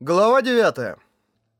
Глава 9.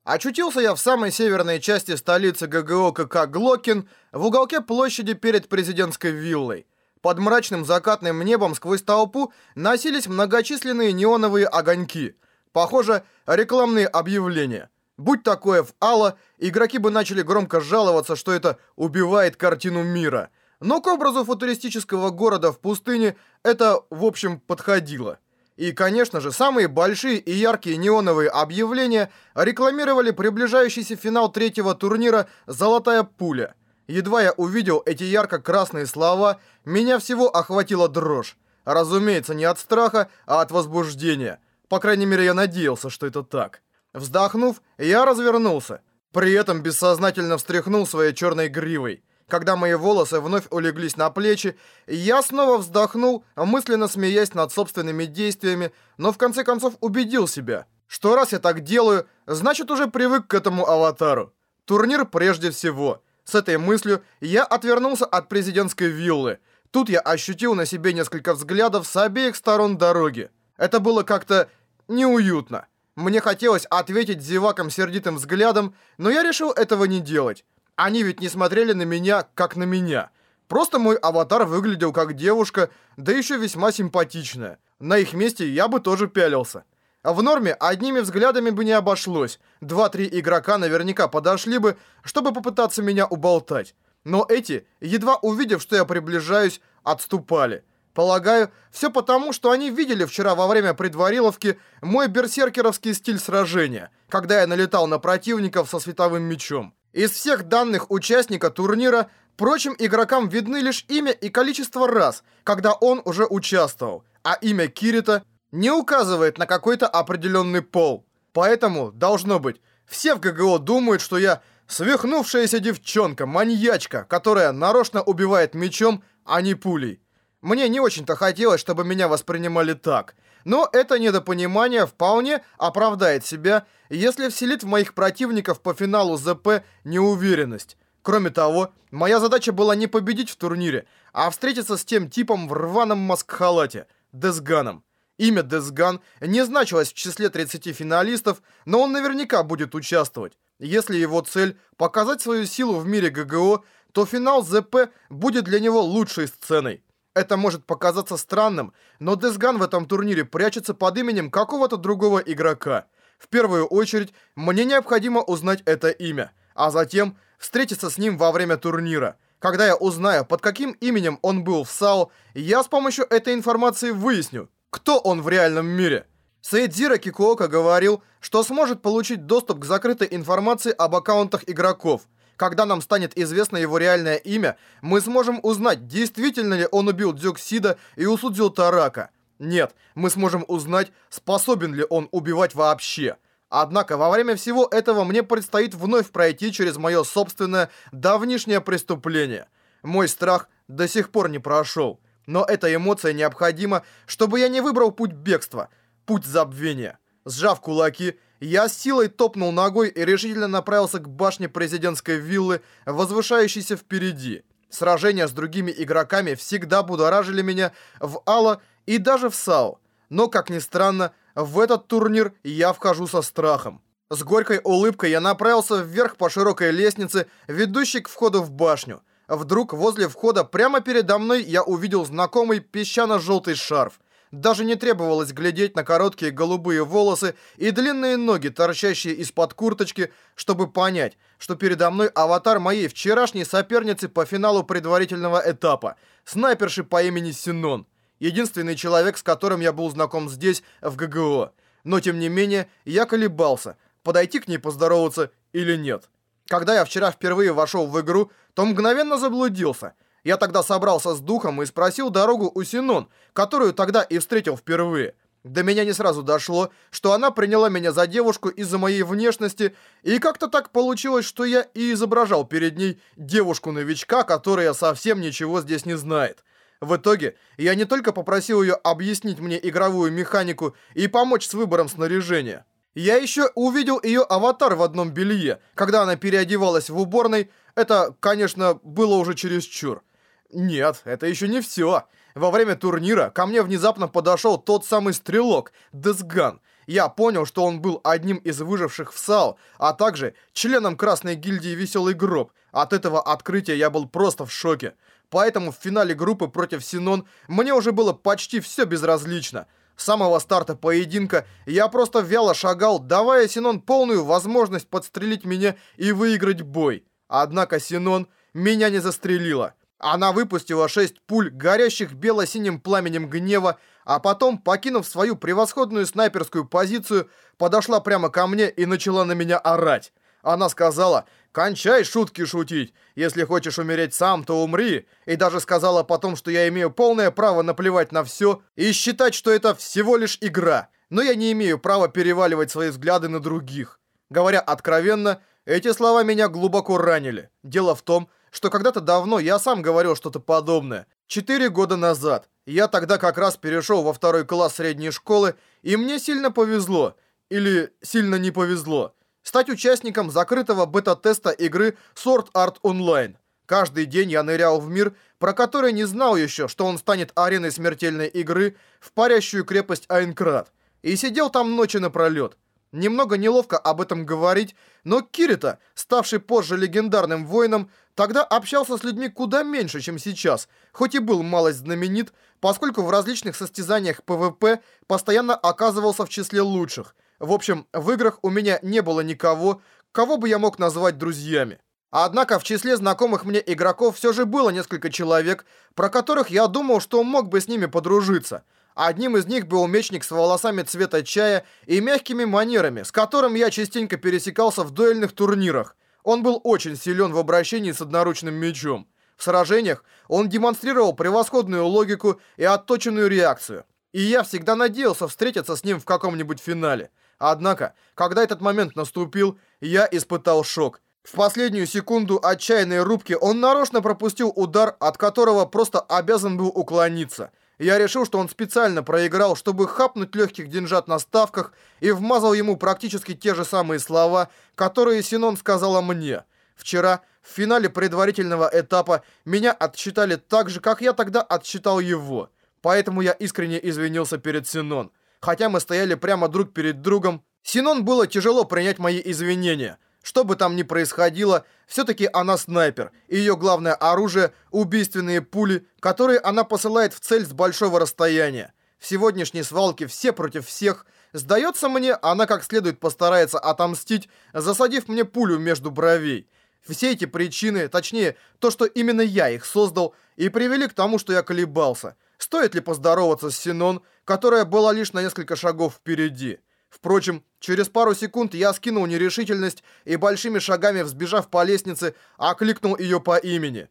Очутился я в самой северной части столицы ГГО КК Глокин, в уголке площади перед президентской виллой. Под мрачным закатным небом сквозь толпу носились многочисленные неоновые огоньки. Похоже, рекламные объявления. Будь такое в Алла, игроки бы начали громко жаловаться, что это убивает картину мира. Но к образу футуристического города в пустыне это, в общем, подходило. И, конечно же, самые большие и яркие неоновые объявления рекламировали приближающийся финал третьего турнира «Золотая пуля». Едва я увидел эти ярко-красные слова, меня всего охватила дрожь. Разумеется, не от страха, а от возбуждения. По крайней мере, я надеялся, что это так. Вздохнув, я развернулся. При этом бессознательно встряхнул своей черной гривой. Когда мои волосы вновь улеглись на плечи, я снова вздохнул, мысленно смеясь над собственными действиями, но в конце концов убедил себя, что раз я так делаю, значит уже привык к этому аватару. Турнир прежде всего. С этой мыслью я отвернулся от президентской виллы. Тут я ощутил на себе несколько взглядов с обеих сторон дороги. Это было как-то неуютно. Мне хотелось ответить зевакам сердитым взглядом, но я решил этого не делать. Они ведь не смотрели на меня, как на меня. Просто мой аватар выглядел как девушка, да еще весьма симпатичная. На их месте я бы тоже пялился. В норме одними взглядами бы не обошлось. Два-три игрока наверняка подошли бы, чтобы попытаться меня уболтать. Но эти, едва увидев, что я приближаюсь, отступали. Полагаю, все потому, что они видели вчера во время предвариловки мой берсеркеровский стиль сражения, когда я налетал на противников со световым мечом. Из всех данных участника турнира прочим игрокам видны лишь имя и количество раз, когда он уже участвовал, а имя Кирита не указывает на какой-то определенный пол. Поэтому, должно быть, все в ГГО думают, что я свихнувшаяся девчонка, маньячка, которая нарочно убивает мечом, а не пулей. Мне не очень-то хотелось, чтобы меня воспринимали так – но это недопонимание вполне оправдает себя, если вселит в моих противников по финалу ЗП неуверенность. Кроме того, моя задача была не победить в турнире, а встретиться с тем типом в рваном маскхалате, Десганом. Имя Десган не значилось в числе 30 финалистов, но он наверняка будет участвовать. Если его цель – показать свою силу в мире ГГО, то финал ЗП будет для него лучшей сценой. Это может показаться странным, но Десган в этом турнире прячется под именем какого-то другого игрока. В первую очередь, мне необходимо узнать это имя, а затем встретиться с ним во время турнира. Когда я узнаю, под каким именем он был в САО, я с помощью этой информации выясню, кто он в реальном мире. Сейдзира Кикуока говорил, что сможет получить доступ к закрытой информации об аккаунтах игроков – когда нам станет известно его реальное имя, мы сможем узнать, действительно ли он убил Дзюксида и усудил Тарака. Нет, мы сможем узнать, способен ли он убивать вообще. Однако во время всего этого мне предстоит вновь пройти через мое собственное давнишнее преступление. Мой страх до сих пор не прошел. Но эта эмоция необходима, чтобы я не выбрал путь бегства, путь забвения. Сжав кулаки, я с силой топнул ногой и решительно направился к башне президентской виллы, возвышающейся впереди. Сражения с другими игроками всегда будоражили меня в Алла и даже в САО. Но, как ни странно, в этот турнир я вхожу со страхом. С горькой улыбкой я направился вверх по широкой лестнице, ведущей к входу в башню. Вдруг возле входа прямо передо мной я увидел знакомый песчано-желтый шарф. Даже не требовалось глядеть на короткие голубые волосы и длинные ноги, торчащие из-под курточки, чтобы понять, что передо мной аватар моей вчерашней соперницы по финалу предварительного этапа, снайперши по имени Синон. Единственный человек, с которым я был знаком здесь, в ГГО. Но, тем не менее, я колебался, подойти к ней поздороваться или нет. Когда я вчера впервые вошел в игру, то мгновенно заблудился – я тогда собрался с духом и спросил дорогу у Синон, которую тогда и встретил впервые. До меня не сразу дошло, что она приняла меня за девушку из-за моей внешности, и как-то так получилось, что я и изображал перед ней девушку-новичка, которая совсем ничего здесь не знает. В итоге, я не только попросил ее объяснить мне игровую механику и помочь с выбором снаряжения. Я еще увидел ее аватар в одном белье, когда она переодевалась в уборной. Это, конечно, было уже чересчур. Нет, это еще не все. Во время турнира ко мне внезапно подошел тот самый стрелок, Десган. Я понял, что он был одним из выживших в САУ, а также членом Красной гильдии «Веселый гроб». От этого открытия я был просто в шоке. Поэтому в финале группы против Синон мне уже было почти все безразлично. С самого старта поединка я просто вяло шагал, давая Синон полную возможность подстрелить меня и выиграть бой. Однако Синон меня не застрелила. Она выпустила шесть пуль, горящих бело-синим пламенем гнева, а потом, покинув свою превосходную снайперскую позицию, подошла прямо ко мне и начала на меня орать. Она сказала «Кончай шутки шутить. Если хочешь умереть сам, то умри». И даже сказала потом, что я имею полное право наплевать на все и считать, что это всего лишь игра. Но я не имею права переваливать свои взгляды на других. Говоря откровенно, эти слова меня глубоко ранили. Дело в том, что когда-то давно я сам говорил что-то подобное. Четыре года назад. Я тогда как раз перешел во второй класс средней школы, и мне сильно повезло. Или сильно не повезло стать участником закрытого бета-теста игры Sword Art Online. Каждый день я нырял в мир, про который не знал еще, что он станет ареной смертельной игры в парящую крепость Айнкрат. И сидел там ночи напролет. Немного неловко об этом говорить, но Кирита, ставший позже легендарным воином, тогда общался с людьми куда меньше, чем сейчас, хоть и был малость знаменит, поскольку в различных состязаниях PvP постоянно оказывался в числе лучших – в общем, в играх у меня не было никого, кого бы я мог назвать друзьями. Однако в числе знакомых мне игроков все же было несколько человек, про которых я думал, что мог бы с ними подружиться. Одним из них был мечник с волосами цвета чая и мягкими манерами, с которым я частенько пересекался в дуэльных турнирах. Он был очень силен в обращении с одноручным мечом. В сражениях он демонстрировал превосходную логику и отточенную реакцию. И я всегда надеялся встретиться с ним в каком-нибудь финале. Однако, когда этот момент наступил, я испытал шок. В последнюю секунду отчаянной рубки он нарочно пропустил удар, от которого просто обязан был уклониться. Я решил, что он специально проиграл, чтобы хапнуть легких деньжат на ставках и вмазал ему практически те же самые слова, которые Синон сказала мне. Вчера, в финале предварительного этапа, меня отсчитали так же, как я тогда отсчитал его. Поэтому я искренне извинился перед Синон. Хотя мы стояли прямо друг перед другом, Синон было тяжело принять мои извинения. Что бы там ни происходило, все-таки она снайпер, ее главное оружие – убийственные пули, которые она посылает в цель с большого расстояния. В сегодняшней свалке все против всех. Сдается мне, она как следует постарается отомстить, засадив мне пулю между бровей. Все эти причины, точнее, то, что именно я их создал, и привели к тому, что я колебался – Стоит ли поздороваться с Синон, которая была лишь на несколько шагов впереди? Впрочем, через пару секунд я скинул нерешительность и большими шагами, взбежав по лестнице, окликнул ее по имени.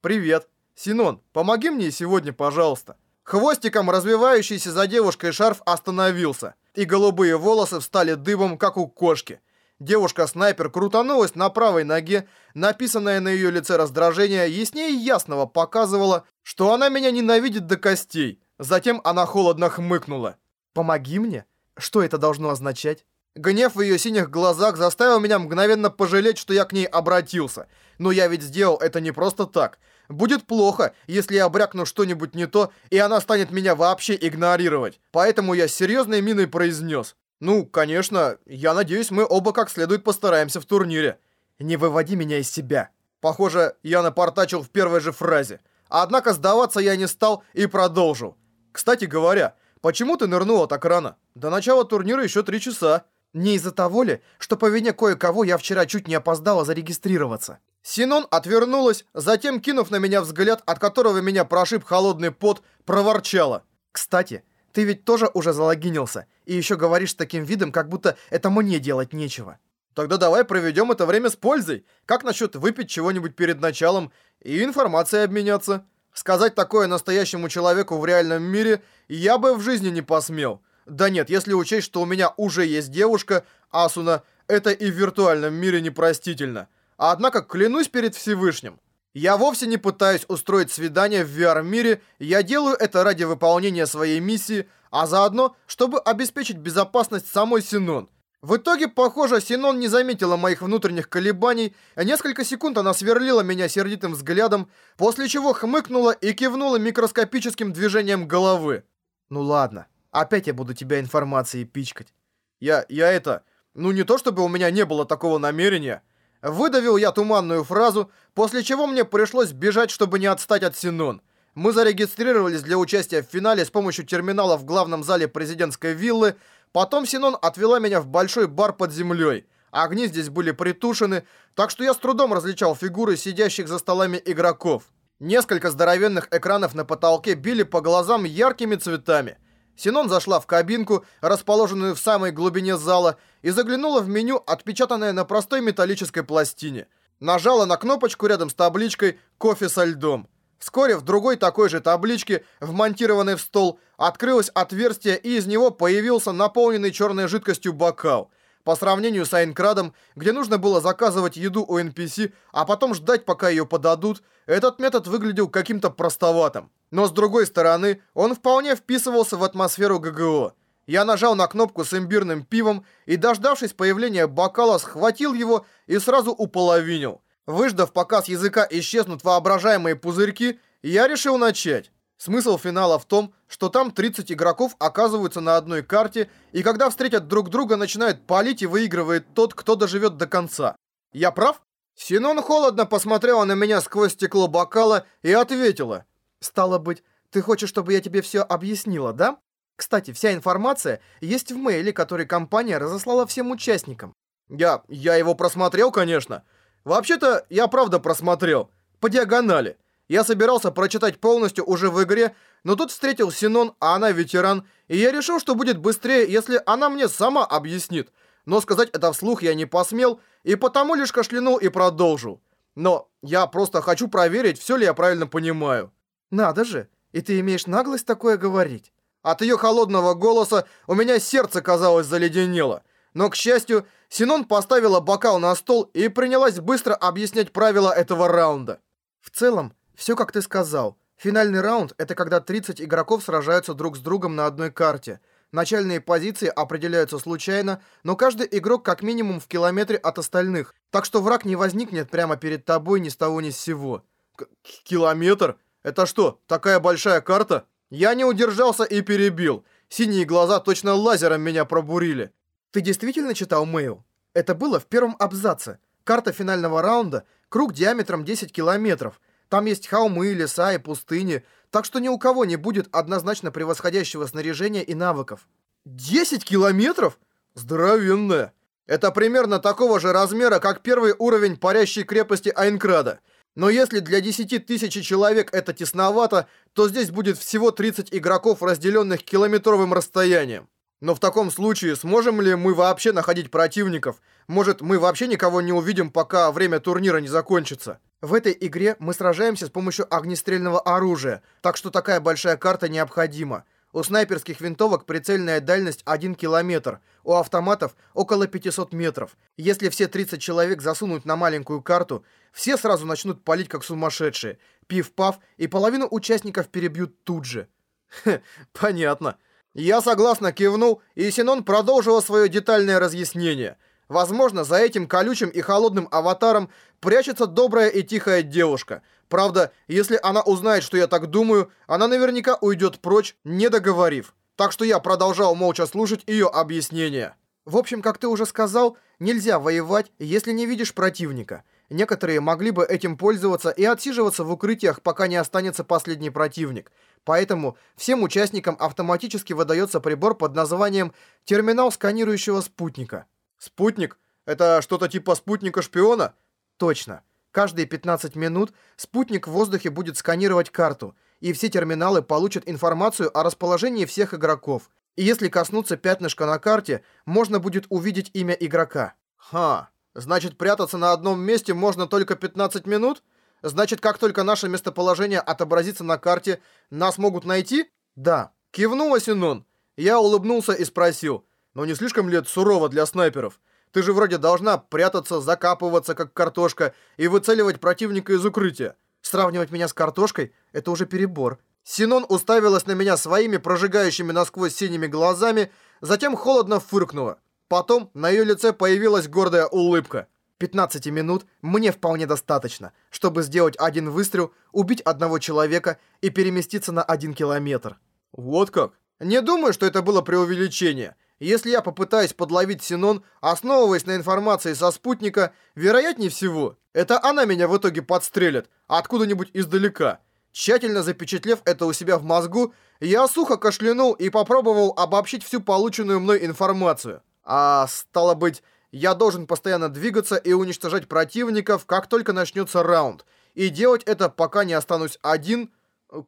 «Привет. Синон, помоги мне сегодня, пожалуйста». Хвостиком развивающийся за девушкой шарф остановился, и голубые волосы встали дыбом, как у кошки. Девушка-снайпер крутанулась на правой ноге, написанное на ее лице раздражение яснее ясного показывало, что она меня ненавидит до костей. Затем она холодно хмыкнула. «Помоги мне? Что это должно означать?» Гнев в ее синих глазах заставил меня мгновенно пожалеть, что я к ней обратился. Но я ведь сделал это не просто так. Будет плохо, если я брякну что-нибудь не то, и она станет меня вообще игнорировать. Поэтому я с серьезной миной произнес. Ну, конечно, я надеюсь, мы оба как следует постараемся в турнире. Не выводи меня из себя. Похоже, я напортачил в первой же фразе. Однако сдаваться я не стал и продолжил. Кстати говоря, почему ты нырнула так рано? До начала турнира еще три часа. Не из-за того ли, что по вине кое-кого я вчера чуть не опоздала зарегистрироваться? Синон отвернулась, затем, кинув на меня взгляд, от которого меня прошиб холодный пот, проворчала. Кстати, ты ведь тоже уже залогинился, и еще говоришь с таким видом, как будто это мне делать нечего. Тогда давай проведем это время с пользой. Как насчет выпить чего-нибудь перед началом и информацией обменяться? Сказать такое настоящему человеку в реальном мире я бы в жизни не посмел. Да нет, если учесть, что у меня уже есть девушка, Асуна, это и в виртуальном мире непростительно. Однако клянусь перед Всевышним, я вовсе не пытаюсь устроить свидание в VR-мире, я делаю это ради выполнения своей миссии, а заодно, чтобы обеспечить безопасность самой Синон. В итоге, похоже, Синон не заметила моих внутренних колебаний, а несколько секунд она сверлила меня сердитым взглядом, после чего хмыкнула и кивнула микроскопическим движением головы. «Ну ладно, опять я буду тебя информацией пичкать. Я... я это... Ну не то чтобы у меня не было такого намерения. Выдавил я туманную фразу, после чего мне пришлось бежать, чтобы не отстать от Синон. Мы зарегистрировались для участия в финале с помощью терминала в главном зале президентской виллы. Потом Синон отвела меня в большой бар под землей. Огни здесь были притушены, так что я с трудом различал фигуры сидящих за столами игроков. Несколько здоровенных экранов на потолке били по глазам яркими цветами. Синон зашла в кабинку, расположенную в самой глубине зала, и заглянула в меню, отпечатанное на простой металлической пластине. Нажала на кнопочку рядом с табличкой «Кофе со льдом». Вскоре в другой такой же табличке, вмонтированной в стол, открылось отверстие, и из него появился наполненный черной жидкостью бокал. По сравнению с Айнкрадом, где нужно было заказывать еду у NPC, а потом ждать, пока ее подадут, этот метод выглядел каким-то простоватым. Но с другой стороны, он вполне вписывался в атмосферу ГГО. Я нажал на кнопку с имбирным пивом и, дождавшись появления бокала, схватил его и сразу уполовинил. Выждав, пока с языка исчезнут воображаемые пузырьки, я решил начать. Смысл финала в том, что там 30 игроков оказываются на одной карте, и когда встретят друг друга, начинают палить и выигрывает тот, кто доживет до конца. Я прав? Синон холодно посмотрела на меня сквозь стекло бокала и ответила. «Стало быть, ты хочешь, чтобы я тебе все объяснила, да? Кстати, вся информация есть в мейле, который компания разослала всем участникам». «Я... я его просмотрел, конечно». Вообще-то, я правда просмотрел. По диагонали. Я собирался прочитать полностью уже в игре, но тут встретил Синон, а она ветеран, и я решил, что будет быстрее, если она мне сама объяснит. Но сказать это вслух я не посмел, и потому лишь кашлянул и продолжил. Но я просто хочу проверить, все ли я правильно понимаю. Надо же, и ты имеешь наглость такое говорить. От ее холодного голоса у меня сердце, казалось, заледенело. Но, к счастью, Синон поставила бокал на стол и принялась быстро объяснять правила этого раунда. В целом, все как ты сказал. Финальный раунд – это когда 30 игроков сражаются друг с другом на одной карте. Начальные позиции определяются случайно, но каждый игрок как минимум в километре от остальных, так что враг не возникнет прямо перед тобой ни с того ни с сего. К километр? Это что, такая большая карта? Я не удержался и перебил. Синие глаза точно лазером меня пробурили. Ты действительно читал мейл? Это было в первом абзаце. Карта финального раунда, круг диаметром 10 километров. Там есть холмы, леса и пустыни, так что ни у кого не будет однозначно превосходящего снаряжения и навыков. 10 километров? Здоровенная. Это примерно такого же размера, как первый уровень парящей крепости Айнкрада. Но если для 10 тысяч человек это тесновато, то здесь будет всего 30 игроков, разделенных километровым расстоянием. Но в таком случае сможем ли мы вообще находить противников? Может, мы вообще никого не увидим, пока время турнира не закончится? В этой игре мы сражаемся с помощью огнестрельного оружия, так что такая большая карта необходима. У снайперских винтовок прицельная дальность 1 километр, у автоматов около 500 метров. Если все 30 человек засунуть на маленькую карту, все сразу начнут палить как сумасшедшие. Пив-пав, и половину участников перебьют тут же. Хе, понятно. Я согласно кивнул, и Синон продолжила свое детальное разъяснение. Возможно, за этим колючим и холодным аватаром прячется добрая и тихая девушка. Правда, если она узнает, что я так думаю, она наверняка уйдет прочь, не договорив. Так что я продолжал молча слушать ее объяснения. В общем, как ты уже сказал, нельзя воевать, если не видишь противника. Некоторые могли бы этим пользоваться и отсиживаться в укрытиях, пока не останется последний противник. Поэтому всем участникам автоматически выдается прибор под названием «Терминал сканирующего спутника». Спутник? Это что-то типа спутника-шпиона? Точно. Каждые 15 минут спутник в воздухе будет сканировать карту, и все терминалы получат информацию о расположении всех игроков. И если коснуться пятнышка на карте, можно будет увидеть имя игрока. Ха, значит прятаться на одном месте можно только 15 минут? Значит, как только наше местоположение отобразится на карте, нас могут найти? Да. Кивнула Синон. Я улыбнулся и спросил. Но не слишком ли это сурово для снайперов? Ты же вроде должна прятаться, закапываться, как картошка, и выцеливать противника из укрытия. Сравнивать меня с картошкой — это уже перебор. Синон уставилась на меня своими прожигающими насквозь синими глазами, затем холодно фыркнула. Потом на ее лице появилась гордая улыбка. 15 минут мне вполне достаточно, чтобы сделать один выстрел, убить одного человека и переместиться на один километр. Вот как? Не думаю, что это было преувеличение. Если я попытаюсь подловить Синон, основываясь на информации со спутника, вероятнее всего, это она меня в итоге подстрелит, откуда-нибудь издалека. Тщательно запечатлев это у себя в мозгу, я сухо кашлянул и попробовал обобщить всю полученную мной информацию. А стало быть, я должен постоянно двигаться и уничтожать противников, как только начнется раунд. И делать это, пока не останусь один,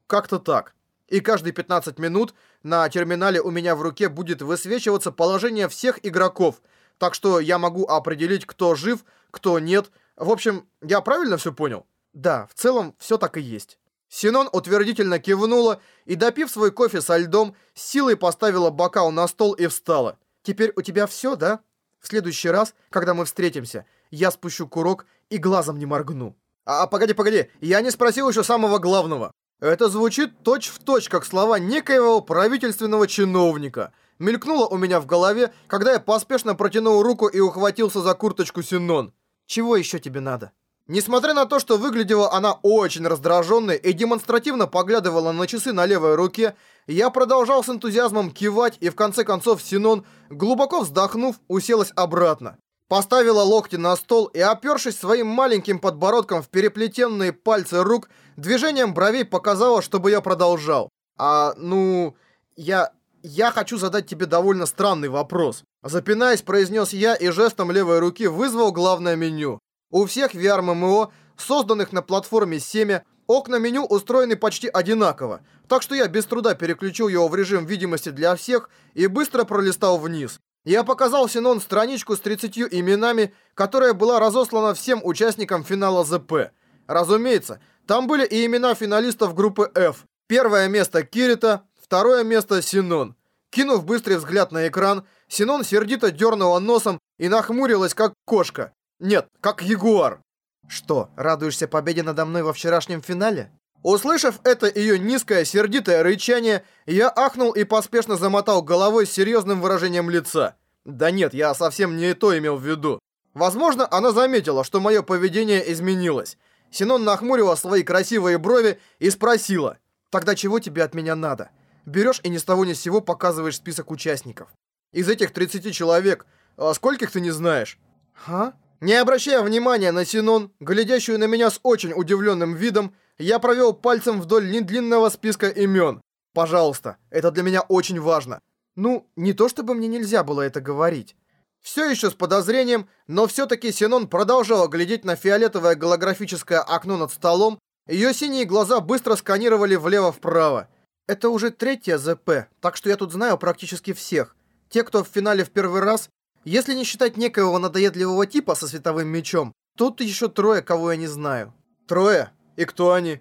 как-то так. И каждые 15 минут на терминале у меня в руке будет высвечиваться положение всех игроков. Так что я могу определить, кто жив, кто нет. В общем, я правильно все понял? Да, в целом все так и есть. Синон утвердительно кивнула и, допив свой кофе со льдом, силой поставила бокал на стол и встала. «Теперь у тебя все, да? В следующий раз, когда мы встретимся, я спущу курок и глазом не моргну». «А, погоди, погоди, я не спросил еще самого главного». Это звучит точь-в-точь, точь, как слова некоего правительственного чиновника. Мелькнуло у меня в голове, когда я поспешно протянул руку и ухватился за курточку Синон. «Чего еще тебе надо?» Несмотря на то, что выглядела она очень раздраженной и демонстративно поглядывала на часы на левой руке, я продолжал с энтузиазмом кивать и в конце концов Синон, глубоко вздохнув, уселась обратно. Поставила локти на стол и, опершись своим маленьким подбородком в переплетенные пальцы рук, движением бровей показала, чтобы я продолжал. «А, ну, я... я хочу задать тебе довольно странный вопрос». Запинаясь, произнес я и жестом левой руки вызвал главное меню. У всех VR-MMO, созданных на платформе Семя, окна меню устроены почти одинаково, так что я без труда переключил его в режим видимости для всех и быстро пролистал вниз. Я показал Синон страничку с 30 именами, которая была разослана всем участникам финала ЗП. Разумеется, там были и имена финалистов группы F. Первое место Кирита, второе место Синон. Кинув быстрый взгляд на экран, Синон сердито дернула носом и нахмурилась, как кошка. Нет, как ягуар. Что, радуешься победе надо мной во вчерашнем финале? Услышав это ее низкое, сердитое рычание, я ахнул и поспешно замотал головой с серьезным выражением лица. Да нет, я совсем не то имел в виду. Возможно, она заметила, что мое поведение изменилось. Синон нахмурила свои красивые брови и спросила. «Тогда чего тебе от меня надо? Берешь и ни с того ни с сего показываешь список участников. Из этих 30 человек, а скольких ты не знаешь?» «Ха?» Не обращая внимания на Синон, глядящую на меня с очень удивленным видом, я провел пальцем вдоль недлинного списка имен. Пожалуйста, это для меня очень важно. Ну, не то чтобы мне нельзя было это говорить. Все еще с подозрением, но все-таки Синон продолжала глядеть на фиолетовое голографическое окно над столом. Ее синие глаза быстро сканировали влево-вправо. Это уже третья ЗП, так что я тут знаю практически всех. Те, кто в финале в первый раз, если не считать некоего надоедливого типа со световым мечом, тут еще трое, кого я не знаю. Трое? И кто они?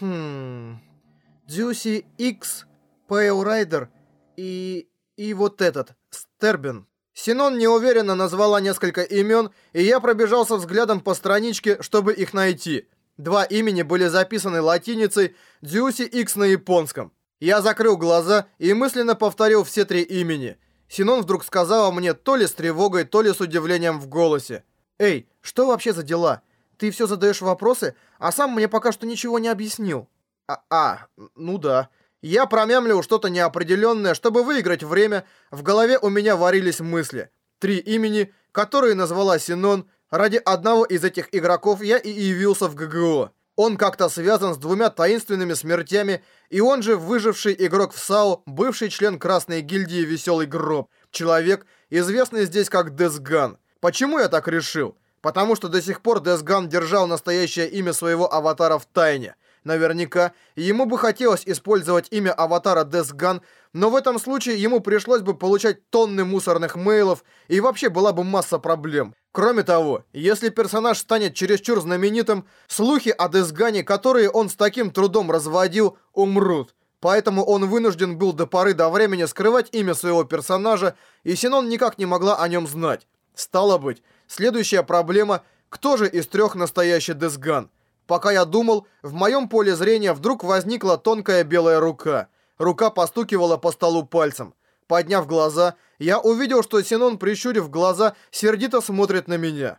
Хм... Дюси Икс, Пейл Райдер и... и вот этот, Стербин. Синон неуверенно назвала несколько имен, и я пробежался взглядом по страничке, чтобы их найти. Два имени были записаны латиницей, Дюси Икс на японском. Я закрыл глаза и мысленно повторил все три имени – Синон вдруг сказала мне то ли с тревогой, то ли с удивлением в голосе. «Эй, что вообще за дела? Ты все задаешь вопросы, а сам мне пока что ничего не объяснил». «А, а ну да». Я промямлил что-то неопределенное, чтобы выиграть время. В голове у меня варились мысли. Три имени, которые назвала Синон. Ради одного из этих игроков я и явился в ГГО. Он как-то связан с двумя таинственными смертями, и он же выживший игрок в САУ, бывший член Красной гильдии Веселый Гроб, человек, известный здесь как Десган. Почему я так решил? Потому что до сих пор Десган держал настоящее имя своего аватара в тайне. Наверняка, ему бы хотелось использовать имя аватара Десган, но в этом случае ему пришлось бы получать тонны мусорных мейлов, и вообще была бы масса проблем. Кроме того, если персонаж станет чересчур знаменитым, слухи о Десгане, которые он с таким трудом разводил, умрут. Поэтому он вынужден был до поры до времени скрывать имя своего персонажа, и Синон никак не могла о нем знать. Стало быть, следующая проблема – кто же из трех настоящий Десган? Пока я думал, в моем поле зрения вдруг возникла тонкая белая рука. Рука постукивала по столу пальцем. Подняв глаза, я увидел, что Синон, прищурив глаза, сердито смотрит на меня.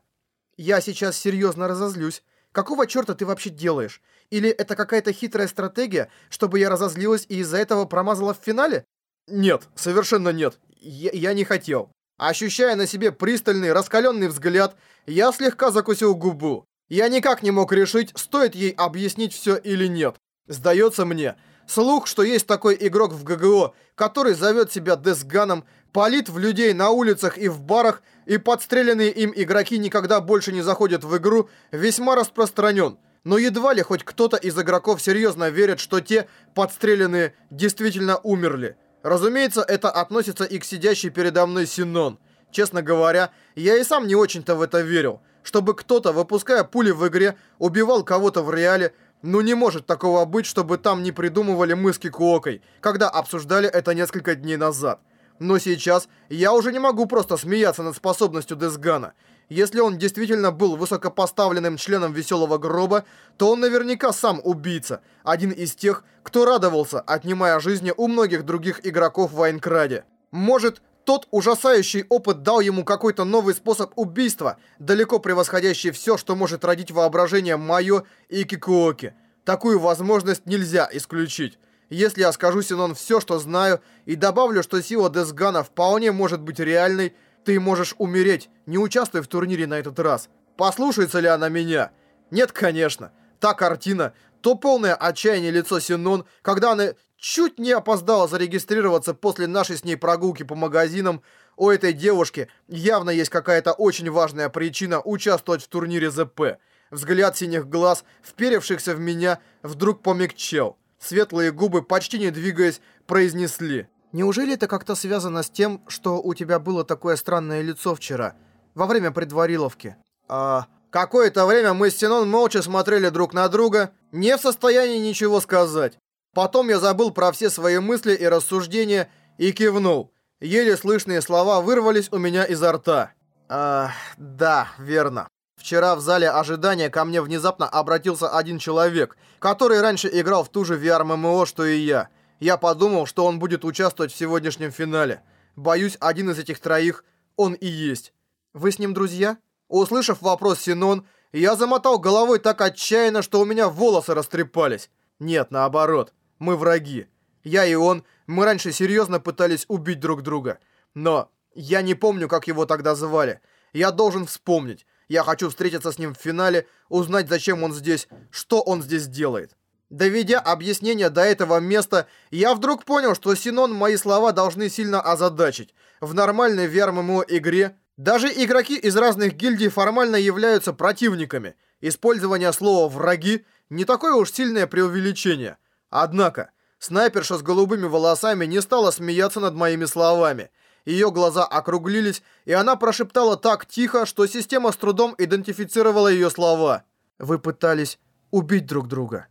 «Я сейчас серьезно разозлюсь. Какого черта ты вообще делаешь? Или это какая-то хитрая стратегия, чтобы я разозлилась и из-за этого промазала в финале?» «Нет, совершенно нет. я, я не хотел. Ощущая на себе пристальный, раскаленный взгляд, я слегка закусил губу. Я никак не мог решить, стоит ей объяснить все или нет. Сдается мне, слух, что есть такой игрок в ГГО, который зовет себя Десганом, палит в людей на улицах и в барах, и подстреленные им игроки никогда больше не заходят в игру, весьма распространен. Но едва ли хоть кто-то из игроков серьезно верит, что те подстреленные действительно умерли. Разумеется, это относится и к сидящей передо мной Синон. Честно говоря, я и сам не очень-то в это верил. Чтобы кто-то, выпуская пули в игре, убивал кого-то в реале, ну не может такого быть, чтобы там не придумывали мы с Кикуокой, когда обсуждали это несколько дней назад. Но сейчас я уже не могу просто смеяться над способностью Десгана. Если он действительно был высокопоставленным членом Веселого Гроба, то он наверняка сам убийца, один из тех, кто радовался, отнимая жизни у многих других игроков в Вайнкраде. Может, тот ужасающий опыт дал ему какой-то новый способ убийства, далеко превосходящий все, что может родить воображение Майо и Кикуоки. Такую возможность нельзя исключить. Если я скажу Синон все, что знаю, и добавлю, что сила Десгана вполне может быть реальной, ты можешь умереть, не участвуя в турнире на этот раз. Послушается ли она меня? Нет, конечно. Та картина, то полное отчаяние лицо Синон, когда она чуть не опоздала зарегистрироваться после нашей с ней прогулки по магазинам, у этой девушки явно есть какая-то очень важная причина участвовать в турнире ЗП. Взгляд синих глаз, вперевшихся в меня, вдруг помягчел. Светлые губы, почти не двигаясь, произнесли. Неужели это как-то связано с тем, что у тебя было такое странное лицо вчера, во время предвариловки? А... Какое-то время мы с Синон молча смотрели друг на друга, не в состоянии ничего сказать. Потом я забыл про все свои мысли и рассуждения и кивнул. Еле слышные слова вырвались у меня изо рта. А, да, верно. Вчера в зале ожидания ко мне внезапно обратился один человек, который раньше играл в ту же VR-ММО, что и я. Я подумал, что он будет участвовать в сегодняшнем финале. Боюсь, один из этих троих он и есть. Вы с ним друзья? Услышав вопрос Синон, я замотал головой так отчаянно, что у меня волосы растрепались. Нет, наоборот. Мы враги. Я и он, мы раньше серьезно пытались убить друг друга. Но я не помню, как его тогда звали. Я должен вспомнить. Я хочу встретиться с ним в финале, узнать, зачем он здесь, что он здесь делает. Доведя объяснение до этого места, я вдруг понял, что Синон мои слова должны сильно озадачить. В нормальной VR-MMO игре даже игроки из разных гильдий формально являются противниками. Использование слова «враги» не такое уж сильное преувеличение. Однако, снайперша с голубыми волосами не стала смеяться над моими словами. Ее глаза округлились, и она прошептала так тихо, что система с трудом идентифицировала ее слова. «Вы пытались убить друг друга»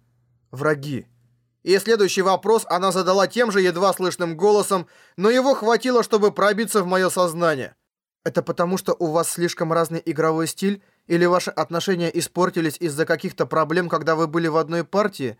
враги. И следующий вопрос она задала тем же едва слышным голосом, но его хватило, чтобы пробиться в мое сознание. Это потому, что у вас слишком разный игровой стиль, или ваши отношения испортились из-за каких-то проблем, когда вы были в одной партии?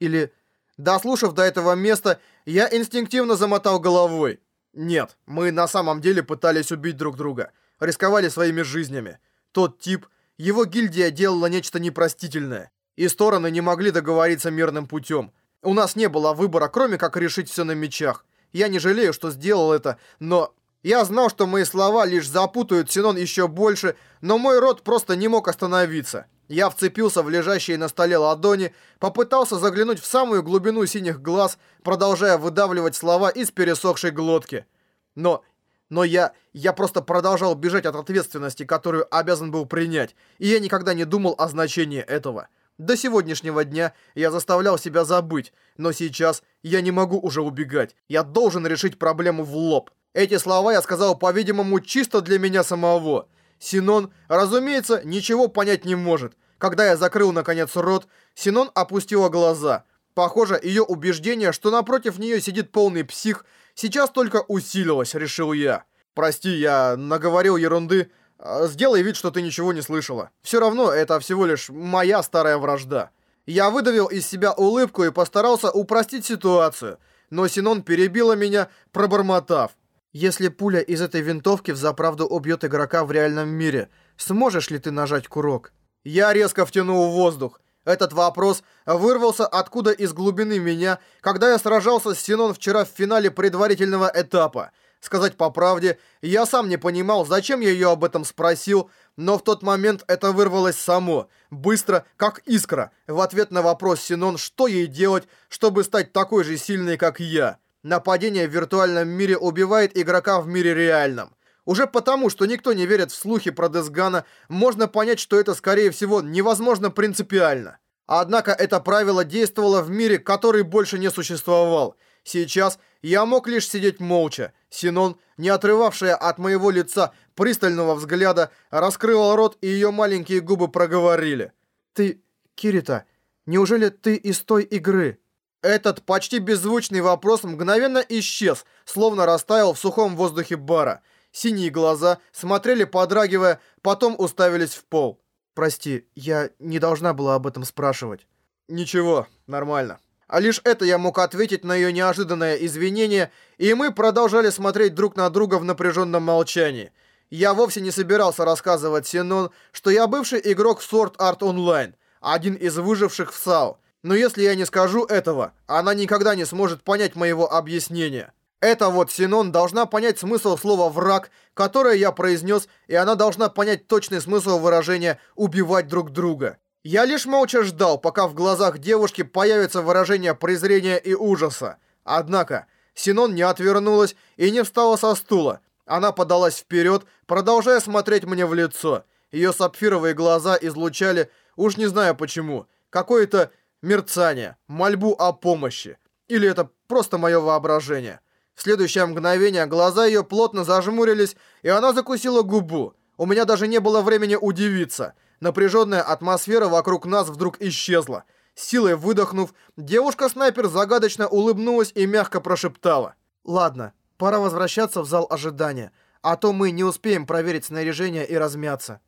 Или... Дослушав до этого места, я инстинктивно замотал головой. Нет, мы на самом деле пытались убить друг друга. Рисковали своими жизнями. Тот тип, его гильдия делала нечто непростительное и стороны не могли договориться мирным путем. У нас не было выбора, кроме как решить все на мечах. Я не жалею, что сделал это, но... Я знал, что мои слова лишь запутают Синон еще больше, но мой рот просто не мог остановиться. Я вцепился в лежащие на столе ладони, попытался заглянуть в самую глубину синих глаз, продолжая выдавливать слова из пересохшей глотки. Но... Но я... Я просто продолжал бежать от ответственности, которую обязан был принять, и я никогда не думал о значении этого. До сегодняшнего дня я заставлял себя забыть, но сейчас я не могу уже убегать. Я должен решить проблему в лоб. Эти слова я сказал, по-видимому, чисто для меня самого. Синон, разумеется, ничего понять не может. Когда я закрыл, наконец, рот, Синон опустила глаза. Похоже, ее убеждение, что напротив нее сидит полный псих, сейчас только усилилось, решил я. Прости, я наговорил ерунды, а, сделай вид, что ты ничего не слышала. Все равно это всего лишь моя старая вражда. Я выдавил из себя улыбку и постарался упростить ситуацию, но Синон перебила меня, пробормотав. «Если пуля из этой винтовки взаправду убьет игрока в реальном мире, сможешь ли ты нажать курок?» Я резко втянул воздух. Этот вопрос вырвался откуда из глубины меня, когда я сражался с Синон вчера в финале предварительного этапа. Сказать по правде, я сам не понимал, зачем я ее об этом спросил, но в тот момент это вырвалось само, быстро, как искра, в ответ на вопрос Синон, что ей делать, чтобы стать такой же сильной, как я. Нападение в виртуальном мире убивает игрока в мире реальном. Уже потому, что никто не верит в слухи про Десгана, можно понять, что это, скорее всего, невозможно принципиально. Однако это правило действовало в мире, который больше не существовал. Сейчас я мог лишь сидеть молча. Синон, не отрывавшая от моего лица пристального взгляда, раскрыла рот, и ее маленькие губы проговорили. «Ты, Кирита, неужели ты из той игры?» Этот почти беззвучный вопрос мгновенно исчез, словно растаял в сухом воздухе бара. Синие глаза смотрели подрагивая, потом уставились в пол. «Прости, я не должна была об этом спрашивать». «Ничего, нормально». А лишь это я мог ответить на ее неожиданное извинение, и мы продолжали смотреть друг на друга в напряженном молчании. Я вовсе не собирался рассказывать Синон, что я бывший игрок Sword Art Online, один из выживших в САУ. Но если я не скажу этого, она никогда не сможет понять моего объяснения. Это вот Синон должна понять смысл слова «враг», которое я произнес, и она должна понять точный смысл выражения «убивать друг друга». Я лишь молча ждал, пока в глазах девушки появится выражение презрения и ужаса. Однако, Синон не отвернулась и не встала со стула. Она подалась вперед, продолжая смотреть мне в лицо. Ее сапфировые глаза излучали, уж не знаю почему, какое-то мерцание, мольбу о помощи. Или это просто мое воображение. В следующее мгновение глаза ее плотно зажмурились, и она закусила губу. У меня даже не было времени удивиться. Напряженная атмосфера вокруг нас вдруг исчезла. Силой выдохнув, девушка-снайпер загадочно улыбнулась и мягко прошептала. «Ладно, пора возвращаться в зал ожидания, а то мы не успеем проверить снаряжение и размяться».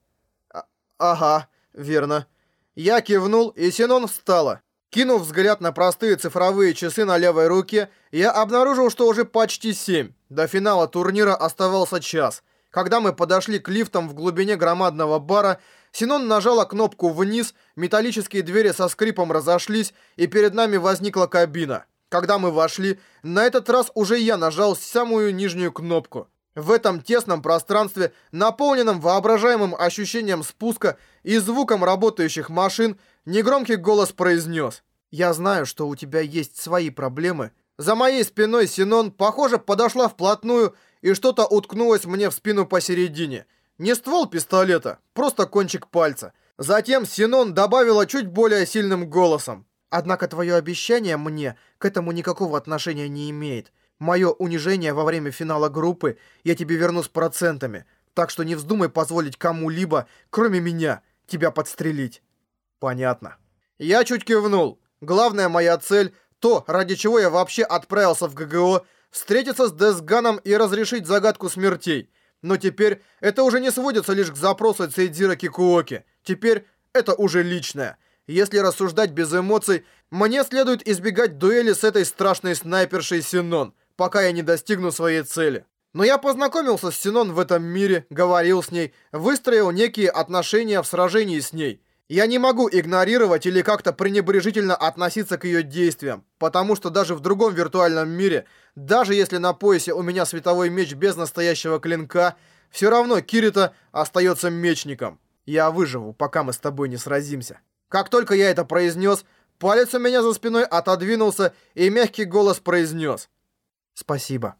А «Ага, верно». Я кивнул, и Синон встала. Кинув взгляд на простые цифровые часы на левой руке, я обнаружил, что уже почти семь. До финала турнира оставался час. Когда мы подошли к лифтам в глубине громадного бара, Синон нажала кнопку вниз, металлические двери со скрипом разошлись, и перед нами возникла кабина. Когда мы вошли, на этот раз уже я нажал самую нижнюю кнопку. В этом тесном пространстве, наполненном воображаемым ощущением спуска и звуком работающих машин, негромкий голос произнес. «Я знаю, что у тебя есть свои проблемы». За моей спиной Синон, похоже, подошла вплотную и что-то уткнулось мне в спину посередине – не ствол пистолета, просто кончик пальца. Затем Синон добавила чуть более сильным голосом. Однако твое обещание мне к этому никакого отношения не имеет. Мое унижение во время финала группы я тебе верну с процентами. Так что не вздумай позволить кому-либо, кроме меня, тебя подстрелить. Понятно. Я чуть кивнул. Главная моя цель, то, ради чего я вообще отправился в ГГО, встретиться с Десганом и разрешить загадку смертей. Но теперь это уже не сводится лишь к запросу Цейдзира Кикуоки. Теперь это уже личное. Если рассуждать без эмоций, мне следует избегать дуэли с этой страшной снайпершей Синон, пока я не достигну своей цели. Но я познакомился с Синон в этом мире, говорил с ней, выстроил некие отношения в сражении с ней. Я не могу игнорировать или как-то пренебрежительно относиться к ее действиям, потому что даже в другом виртуальном мире, даже если на поясе у меня световой меч без настоящего клинка, все равно Кирита остается мечником. Я выживу, пока мы с тобой не сразимся. Как только я это произнес, палец у меня за спиной отодвинулся, и мягкий голос произнес «Спасибо».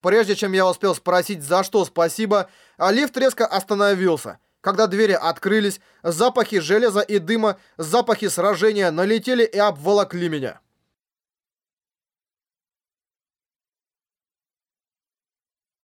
Прежде чем я успел спросить, за что спасибо, а лифт резко остановился – когда двери открылись, запахи железа и дыма, запахи сражения налетели и обволокли меня.